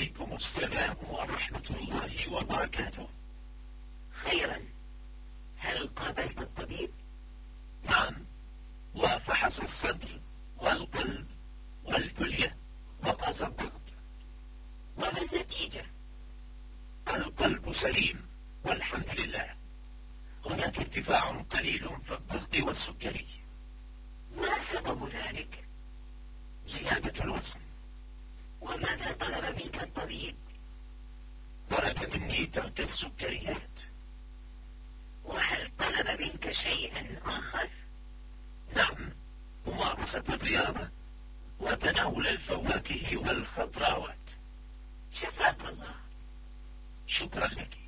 وعليكم السلام ورحمة الله وبركاته. خيرا. هل قابلت الطبيب؟ نعم. وفحص الصدر والقلب والكلية وقاس الضغط. وما النتيجة؟ القلب سليم والحمد لله. هناك ارتفاع قليل في الضغط والسكري. ما سبب ذلك؟ زيادة الوزن. منك الطبيب؟ طلب مني ترك السكريات وهل طلب منك شيئا آخر؟ نعم ممارسة الرياضة وتناول الفواكه والخضروات شفاك الله شكرا لك